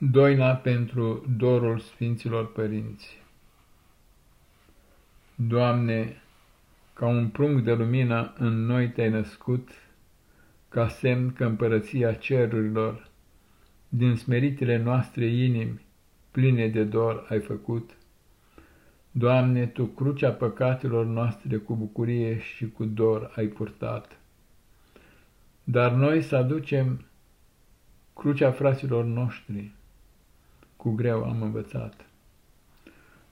Doina pentru dorul Sfinților Părinți Doamne, ca un prunc de lumină în noi te-ai născut, ca semn că împărăția cerurilor, din smeritele noastre inimi, pline de dor ai făcut. Doamne, Tu crucea păcatelor noastre cu bucurie și cu dor ai purtat. Dar noi să aducem crucea fraților noștri, cu greu am învățat.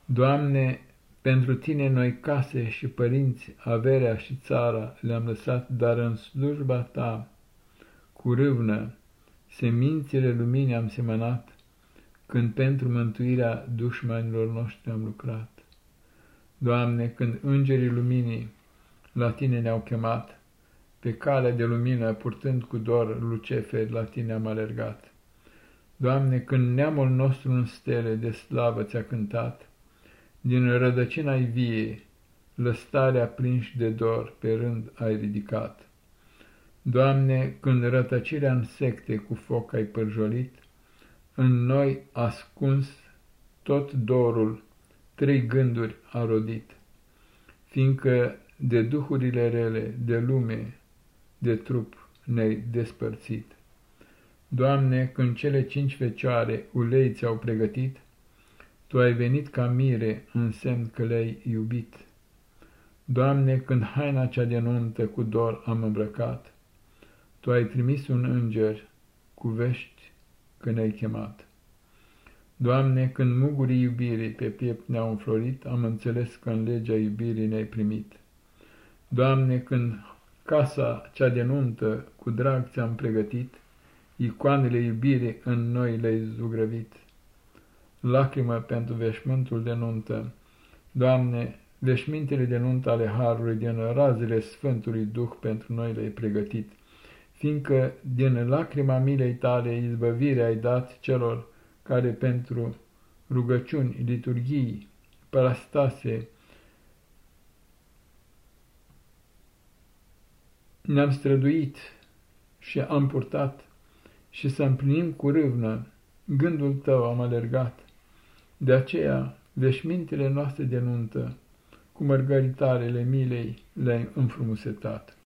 Doamne, pentru Tine noi case și părinți, averea și țara le-am lăsat, dar în slujba Ta, cu râvnă, semințele luminii am semănat, când pentru mântuirea dușmanilor noștri am lucrat. Doamne, când îngerii luminii la Tine ne-au chemat, pe calea de lumină, purtând cu dor Lucefer, la Tine am alergat. Doamne, când neamul nostru în stele de slavă ți-a cântat, din rădăcina-i vie, lăstarea prinși de dor pe rând ai ridicat. Doamne, când rătăcirea în secte cu foc ai părjolit, în noi ascuns tot dorul, trei gânduri a rodit, fiindcă de duhurile rele, de lume, de trup ne-ai despărțit. Doamne, când cele cinci fecioare ulei ți-au pregătit, Tu ai venit ca mire în semn că le-ai iubit. Doamne, când haina cea de nuntă cu dor am îmbrăcat, Tu ai trimis un înger cu vești că ne-ai chemat. Doamne, când mugurii iubirii pe piept ne-au înflorit, am înțeles că în legea iubirii ne-ai primit. Doamne, când casa cea de nuntă cu drag ți-am pregătit, icoanele iubirii în noi le-ai zugrăvit. Lacrimă pentru veșmântul de nuntă. Doamne, veșmintele de nuntă ale Harului din razele Sfântului Duh pentru noi le-ai pregătit, fiindcă din lacrima milei tale izbăvire ai dat celor care pentru rugăciuni, liturghii, parastase, ne-am străduit și am purtat și să împlinim cu râvnă gândul tău am alergat. De aceea, veșmintele noastre de nuntă, cu mărgăritarele milei le-ai înfrumusetat.